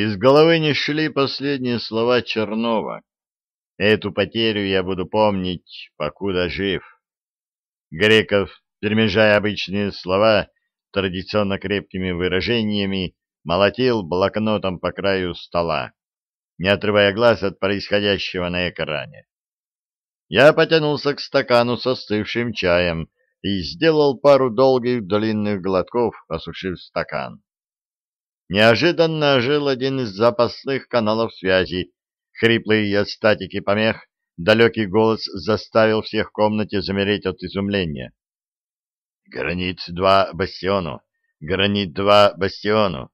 Из головы не шли последние слова Чернова. Эту потерю я буду помнить, покуда жив. Греков, перемежая обычные слова традиционно крепкими выражениями, молотил блокнотом по краю стола, не отрывая глаз от происходящего на экране. Я потянулся к стакану со остывшим чаем и сделал пару долгих длинных глотков, осушив стакан. Неожиданно ожил один из запасных каналов связи. Хриплый от статики помех, далекий голос заставил всех в комнате замереть от изумления. «Гранит-2 бастиону! Гранит-2 бастиону!»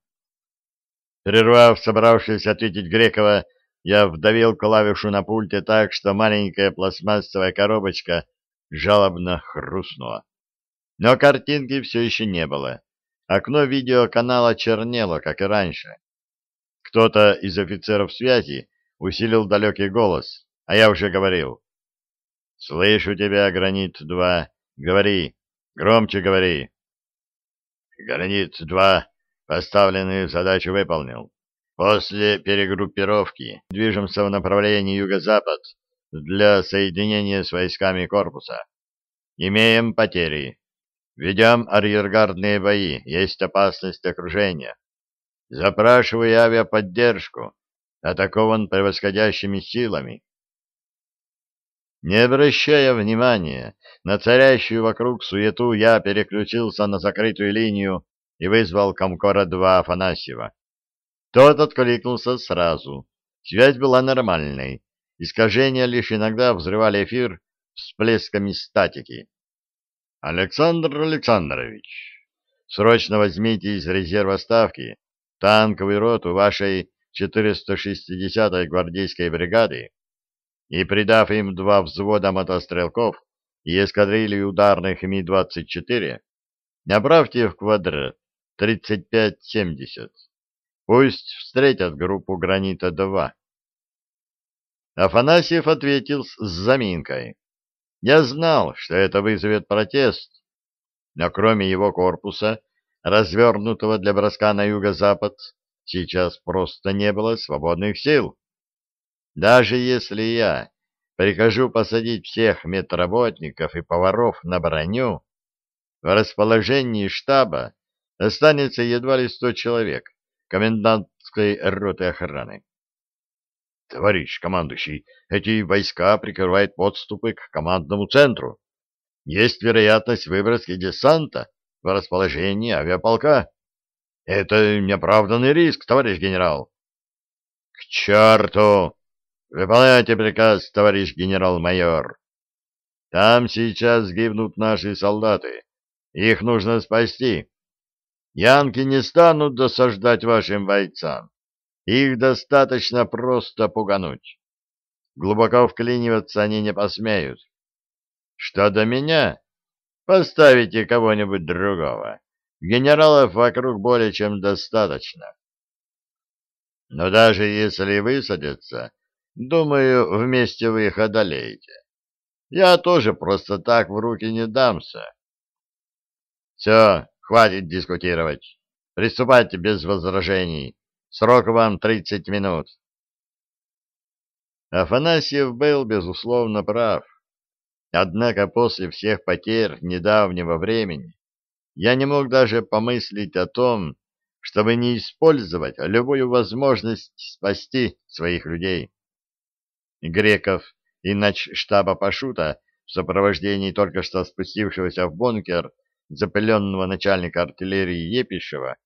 Прервав собравшись ответить Грекова, я вдавил клавишу на пульте так, что маленькая пластмассовая коробочка жалобно хрустнула. Но картинки все еще не было. Окно видеоканала чернело, как и раньше. Кто-то из офицеров связи усилил далекий голос, а я уже говорил. «Слышу тебя, Гранит-2. Говори. Громче говори». «Гранит-2 поставленную задачу выполнил. После перегруппировки движемся в направлении юго-запад для соединения с войсками корпуса. Имеем потери. Ведем арьергардные бои, есть опасность окружения. Запрашиваю авиаподдержку. Атакован превосходящими силами. Не обращая внимания на царящую вокруг суету, я переключился на закрытую линию и вызвал Комкора-2 Афанасьева. Тот откликнулся сразу. Связь была нормальной. Искажения лишь иногда взрывали эфир всплесками статики. Александр Александрович, срочно возьмите из резерва ставки танковый роту вашей 460-й гвардейской бригады и, придав им два взвода мотострелков и эскадрилью ударных Ми-24, направьте в квадрат 35-70. Пусть встретят группу «Гранита-2». Афанасьев ответил с заминкой. Я знал, что это вызовет протест, но кроме его корпуса, развернутого для броска на юго-запад, сейчас просто не было свободных сил. Даже если я прикажу посадить всех медработников и поваров на броню, в расположении штаба останется едва ли сто человек комендантской роты охраны. Товарищ командующий, эти войска прикрывают подступы к командному центру. Есть вероятность выброски десанта в расположении авиаполка. Это неоправданный риск, товарищ генерал. К черту! Выполняйте приказ, товарищ генерал-майор. Там сейчас гибнут наши солдаты. Их нужно спасти. Янки не станут досаждать вашим бойцам. Их достаточно просто пугануть. Глубоко вклиниваться они не посмеют. Что до меня, поставите кого-нибудь другого. Генералов вокруг более чем достаточно. Но даже если высадятся, думаю, вместе вы их одолеете. Я тоже просто так в руки не дамся. Все, хватит дискутировать. Приступайте без возражений. Срок вам тридцать минут. Афанасьев был, безусловно, прав. Однако после всех потерь недавнего времени я не мог даже помыслить о том, чтобы не использовать любую возможность спасти своих людей. Греков и штаба Пашута в сопровождении только что спустившегося в бункер запыленного начальника артиллерии Епишева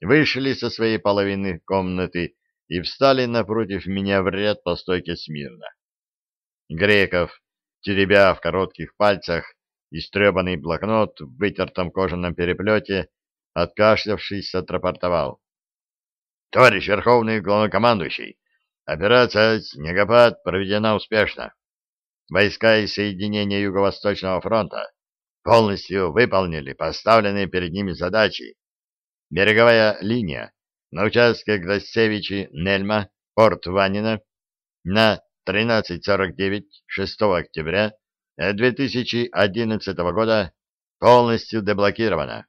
вышли со своей половины комнаты и встали напротив меня в ряд по стойке смирно. Греков, теребя в коротких пальцах истребанный блокнот в вытертом кожаном переплете, откашлявшись, отрапортовал. — Товарищ Верховный Главнокомандующий, операция «Снегопад» проведена успешно. Войска и соединения Юго-Восточного фронта полностью выполнили поставленные перед ними задачи Береговая линия на участке Грасевичи-Нельма, порт Ванина на 13.49 6 октября 2011 года полностью деблокирована.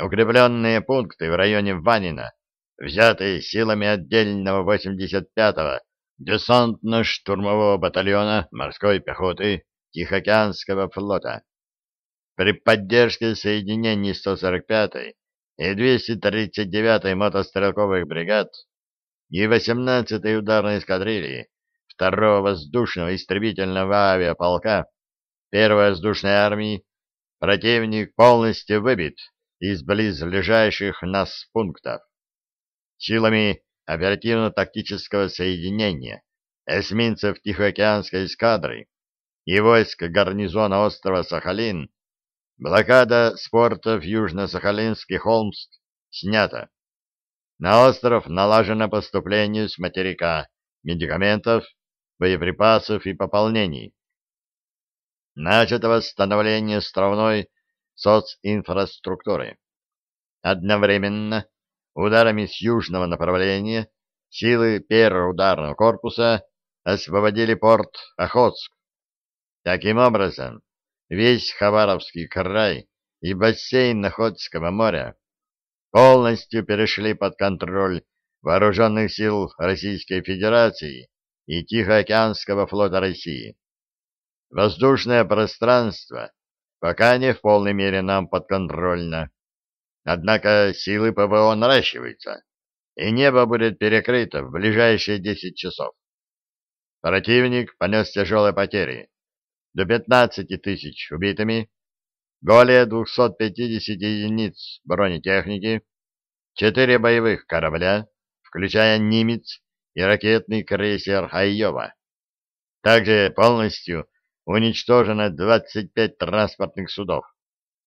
Укрепленные пункты в районе Ванина взятые силами отдельного 85-го десантно-штурмового батальона морской пехоты Тихоокеанского флота. При поддержке соединений 145-й и 239-й мотострелковых бригад и 18-й ударной эскадрильи 2-го воздушного истребительного авиаполка 1-й воздушной армии противник полностью выбит из близлежащих нас пунктов. Силами оперативно-тактического соединения эсминцев Тихоокеанской эскадры и войск гарнизона острова Сахалин блокада спортов Южно-Сахалинский Холмск снята. На остров налажено поступление с материка медикаментов, боеприпасов и пополнений. Начато восстановление островной социнфраструктуры. Одновременно ударами с южного направления силы первого ударного корпуса освободили порт Охотск. Таким образом, весь Хабаровский край и бассейн Охотского моря полностью перешли под контроль вооруженных сил Российской Федерации и Тихоокеанского флота России. Воздушное пространство пока не в полной мере нам подконтрольно. Однако силы ПВО наращиваются, и небо будет перекрыто в ближайшие 10 часов. Противник понес тяжелые потери. До 15 тысяч убитыми, более 250 единиц бронетехники, 4 боевых корабля, включая «Нимец» и ракетный крейсер «Айова». Также полностью уничтожено 25 транспортных судов,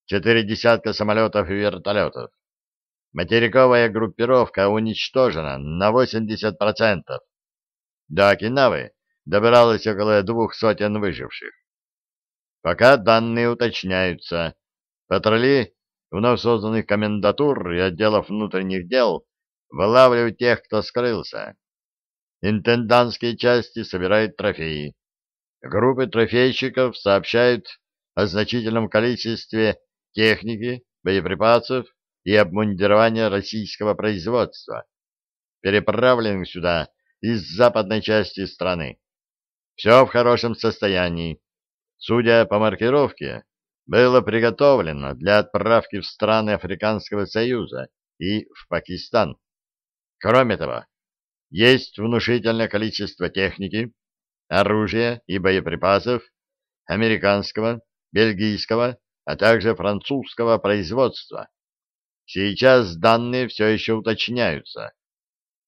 четыре десятка самолетов и вертолетов. Материковая группировка уничтожена на 80%. До Окинавы добиралось около двух сотен выживших. Пока данные уточняются. Патрули вновь созданных комендатур и отделов внутренних дел вылавливают тех, кто скрылся. Интендантские части собирают трофеи. Группы трофейщиков сообщают о значительном количестве техники, боеприпасов и обмундирования российского производства, переправленных сюда из западной части страны. Все в хорошем состоянии. Судя по маркировке, было приготовлено для отправки в страны Африканского Союза и в Пакистан. Кроме того, есть внушительное количество техники, оружия и боеприпасов американского, бельгийского, а также французского производства. Сейчас данные все еще уточняются.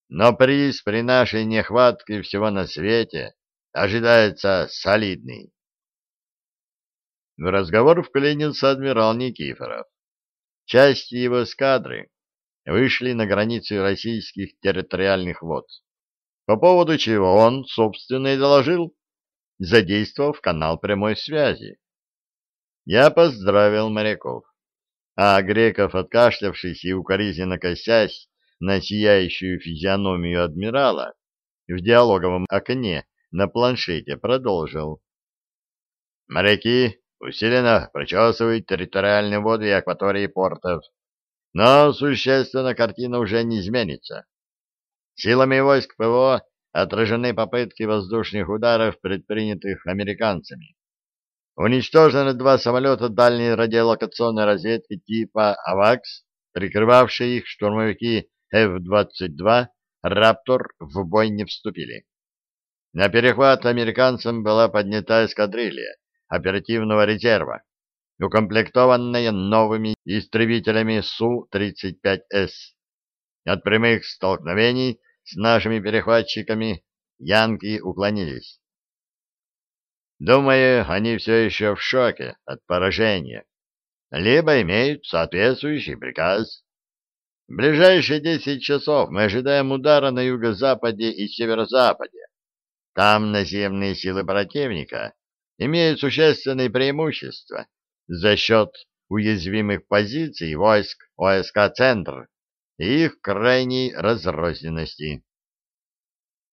Но приз при нашей нехватке всего на свете ожидается солидный. В разговор вклинился адмирал Никифоров. Части его эскадры вышли на границу российских территориальных вод по поводу чего он, собственно, и доложил, задействовав канал прямой связи. Я поздравил моряков, а Греков, откашлявшись и укоризненно косясь на сияющую физиономию адмирала, в диалоговом окне на планшете продолжил. Моряки усиленно прочесывают территориальные воды и акватории портов, но существенно картина уже не изменится. Силами войск ПВО отражены попытки воздушных ударов, предпринятых американцами. Уничтожены два самолета дальней радиолокационной разведки типа «Авакс», прикрывавшие их штурмовики F-22 «Раптор» в бой не вступили. На перехват американцам была поднята эскадрилья оперативного резерва, укомплектованная новыми истребителями Су-35С. От прямых столкновений с нашими перехватчиками янки уклонились. Думаю, они все еще в шоке от поражения, либо имеют соответствующий приказ. В ближайшие десять часов мы ожидаем удара на юго-западе и северо-западе. Там наземные силы противника имеют существенные преимущества за счет уязвимых позиций войск ОСК «Центр» и их крайней разрозненности.